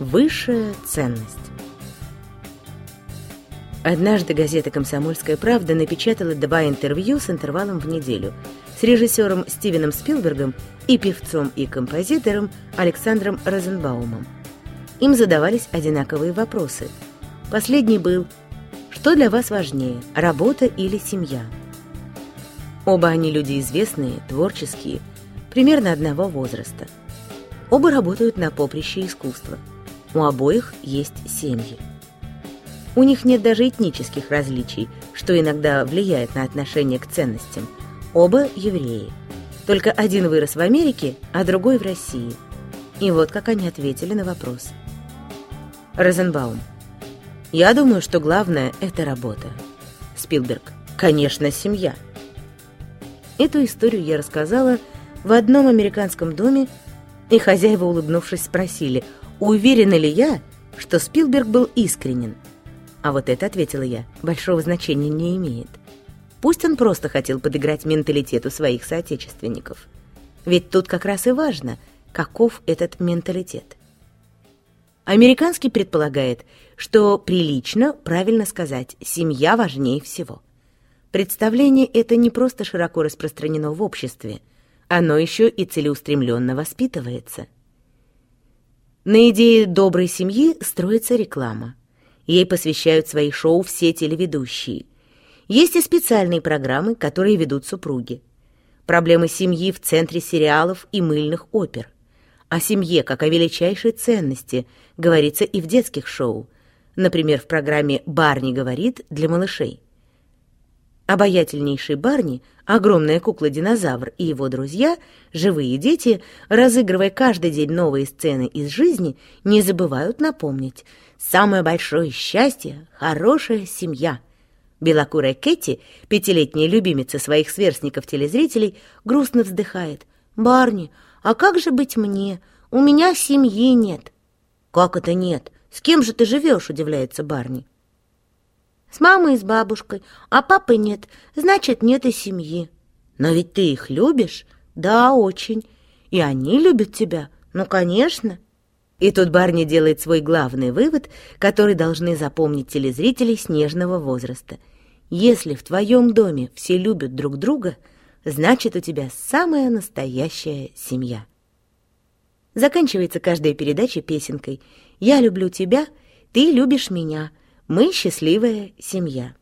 Высшая ценность. Однажды газета «Комсомольская правда» напечатала два интервью с интервалом в неделю с режиссером Стивеном Спилбергом и певцом и композитором Александром Розенбаумом. Им задавались одинаковые вопросы. Последний был «Что для вас важнее, работа или семья?» Оба они люди известные, творческие, примерно одного возраста. Оба работают на поприще искусства. У обоих есть семьи. У них нет даже этнических различий, что иногда влияет на отношение к ценностям. Оба евреи. Только один вырос в Америке, а другой в России. И вот как они ответили на вопрос. Розенбаум. Я думаю, что главное – это работа. Спилберг. Конечно, семья. Эту историю я рассказала в одном американском доме, и хозяева, улыбнувшись, спросили, уверена ли я, что Спилберг был искренен. А вот это, ответила я, большого значения не имеет. Пусть он просто хотел подыграть менталитету своих соотечественников. Ведь тут как раз и важно, каков этот менталитет. Американский предполагает, что прилично правильно сказать «семья важнее всего». Представление это не просто широко распространено в обществе, оно еще и целеустремленно воспитывается. На идее доброй семьи строится реклама. Ей посвящают свои шоу все телеведущие. Есть и специальные программы, которые ведут супруги. Проблемы семьи в центре сериалов и мыльных опер. О семье как о величайшей ценности говорится и в детских шоу, например, в программе «Барни говорит» для малышей. Обаятельнейший Барни, огромная кукла-динозавр и его друзья, живые дети, разыгрывая каждый день новые сцены из жизни, не забывают напомнить «Самое большое счастье — хорошая семья». Белокурая Кэти, пятилетняя любимица своих сверстников-телезрителей, грустно вздыхает. «Барни, а как же быть мне? У меня семьи нет». «Как это нет? С кем же ты живешь?» — удивляется Барни. С мамой и с бабушкой, а папы нет, значит, нет и семьи. Но ведь ты их любишь? Да, очень. И они любят тебя? Ну, конечно. И тут Барни делает свой главный вывод, который должны запомнить телезрители снежного возраста. Если в твоем доме все любят друг друга, значит, у тебя самая настоящая семья. Заканчивается каждая передача песенкой «Я люблю тебя, ты любишь меня», мы счастливая семья.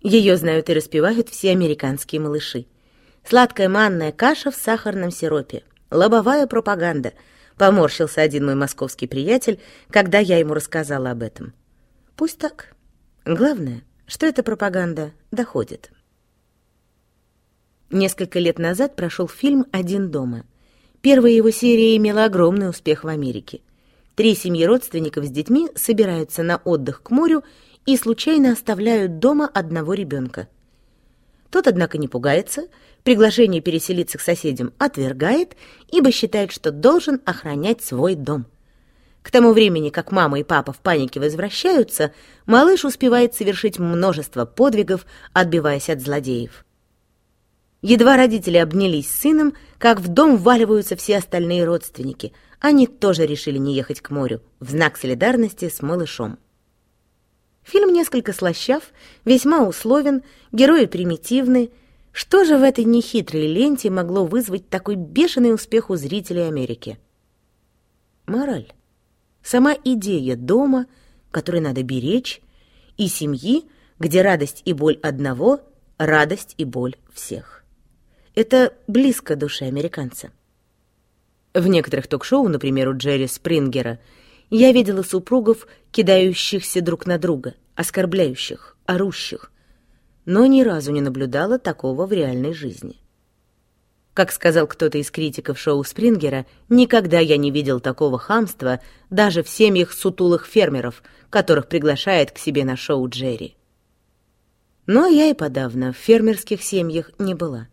Ее знают и распевают все американские малыши. Сладкая манная каша в сахарном сиропе. Лобовая пропаганда. Поморщился один мой московский приятель, когда я ему рассказала об этом. Пусть так. Главное, что эта пропаганда доходит. Несколько лет назад прошел фильм «Один дома». Первая его серия имела огромный успех в Америке – Три семьи родственников с детьми собираются на отдых к морю и случайно оставляют дома одного ребенка. Тот, однако, не пугается, приглашение переселиться к соседям отвергает, ибо считает, что должен охранять свой дом. К тому времени, как мама и папа в панике возвращаются, малыш успевает совершить множество подвигов, отбиваясь от злодеев. Едва родители обнялись с сыном, как в дом вваливаются все остальные родственники. Они тоже решили не ехать к морю, в знак солидарности с малышом. Фильм несколько слащав, весьма условен, герои примитивны. Что же в этой нехитрой ленте могло вызвать такой бешеный успех у зрителей Америки? Мораль. Сама идея дома, который надо беречь, и семьи, где радость и боль одного, радость и боль всех. Это близко душе американца. В некоторых ток-шоу, например, у Джерри Спрингера, я видела супругов, кидающихся друг на друга, оскорбляющих, орущих, но ни разу не наблюдала такого в реальной жизни. Как сказал кто-то из критиков шоу Спрингера, никогда я не видел такого хамства даже в семьях сутулых фермеров, которых приглашает к себе на шоу Джерри. Но я и подавно в фермерских семьях не была.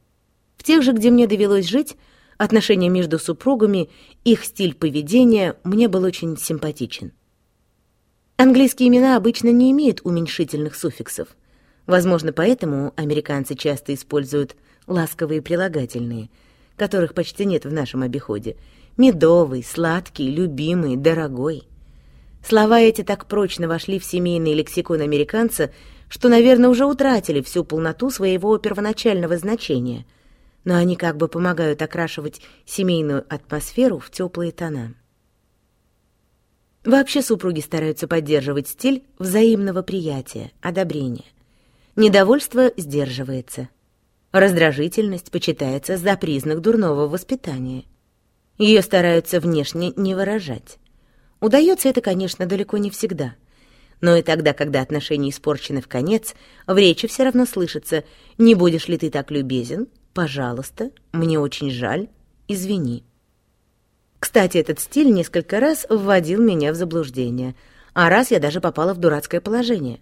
В тех же, где мне довелось жить, отношения между супругами, их стиль поведения мне был очень симпатичен. Английские имена обычно не имеют уменьшительных суффиксов. Возможно, поэтому американцы часто используют ласковые прилагательные, которых почти нет в нашем обиходе. Медовый, сладкий, любимый, дорогой. Слова эти так прочно вошли в семейный лексикон американца, что, наверное, уже утратили всю полноту своего первоначального значения, но они как бы помогают окрашивать семейную атмосферу в теплые тона. Вообще супруги стараются поддерживать стиль взаимного приятия, одобрения. Недовольство сдерживается. Раздражительность почитается за признак дурного воспитания. Ее стараются внешне не выражать. Удается это, конечно, далеко не всегда. Но и тогда, когда отношения испорчены в конец, в речи все равно слышится «Не будешь ли ты так любезен? Пожалуйста, мне очень жаль, извини». Кстати, этот стиль несколько раз вводил меня в заблуждение, а раз я даже попала в дурацкое положение.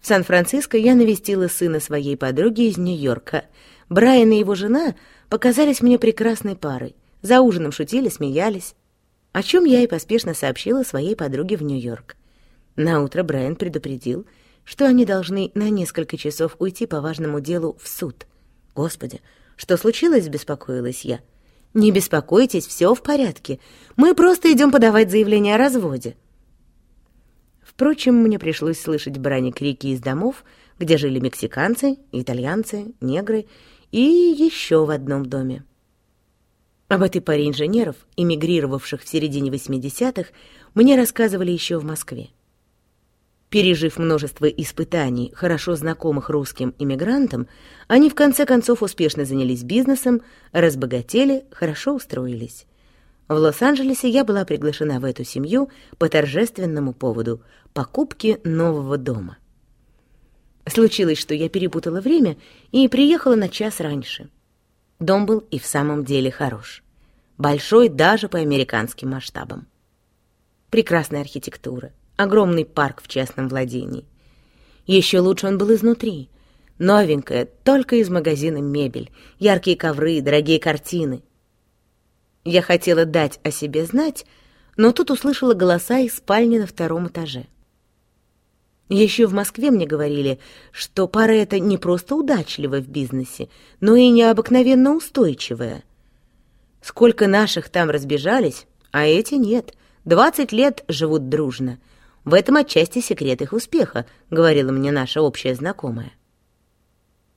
В Сан-Франциско я навестила сына своей подруги из Нью-Йорка. Брайан и его жена показались мне прекрасной парой. За ужином шутили, смеялись о чем я и поспешно сообщила своей подруге в Нью-Йорк. Наутро Брайан предупредил, что они должны на несколько часов уйти по важному делу в суд. Господи, что случилось, беспокоилась я. Не беспокойтесь, все в порядке. Мы просто идем подавать заявление о разводе. Впрочем, мне пришлось слышать брани крики из домов, где жили мексиканцы, итальянцы, негры и еще в одном доме. Об этой паре инженеров, эмигрировавших в середине 80-х, мне рассказывали еще в Москве. Пережив множество испытаний, хорошо знакомых русским иммигрантам, они в конце концов успешно занялись бизнесом, разбогатели, хорошо устроились. В Лос-Анджелесе я была приглашена в эту семью по торжественному поводу — покупки нового дома. Случилось, что я перепутала время и приехала на час раньше — Дом был и в самом деле хорош. Большой даже по американским масштабам. Прекрасная архитектура, огромный парк в частном владении. Еще лучше он был изнутри. Новенькая, только из магазина мебель, яркие ковры, дорогие картины. Я хотела дать о себе знать, но тут услышала голоса из спальни на втором этаже. Еще в Москве мне говорили, что пара эта не просто удачлива в бизнесе, но и необыкновенно устойчивая. Сколько наших там разбежались, а эти нет. Двадцать лет живут дружно. В этом отчасти секрет их успеха, говорила мне наша общая знакомая.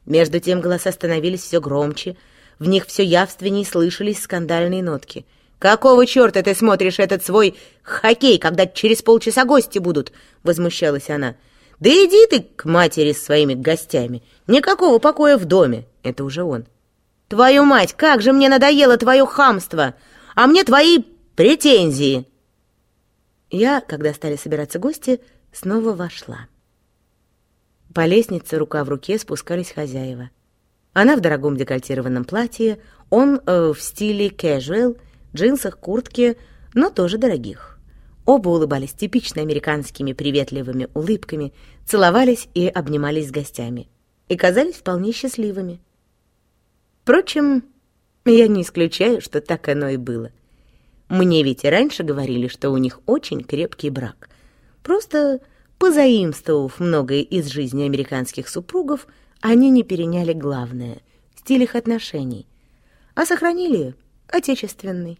Между тем голоса становились все громче, в них все явственнее слышались скандальные нотки — «Какого черта ты смотришь этот свой хоккей, когда через полчаса гости будут?» — возмущалась она. «Да иди ты к матери с своими гостями. Никакого покоя в доме». Это уже он. «Твою мать, как же мне надоело твое хамство! А мне твои претензии!» Я, когда стали собираться гости, снова вошла. По лестнице рука в руке спускались хозяева. Она в дорогом декольтированном платье, он э, в стиле casual — джинсах, куртке, но тоже дорогих. Оба улыбались типично американскими приветливыми улыбками, целовались и обнимались с гостями. И казались вполне счастливыми. Впрочем, я не исключаю, что так оно и было. Мне ведь раньше говорили, что у них очень крепкий брак. Просто позаимствовав многое из жизни американских супругов, они не переняли главное — стиль их отношений, а сохранили отечественный.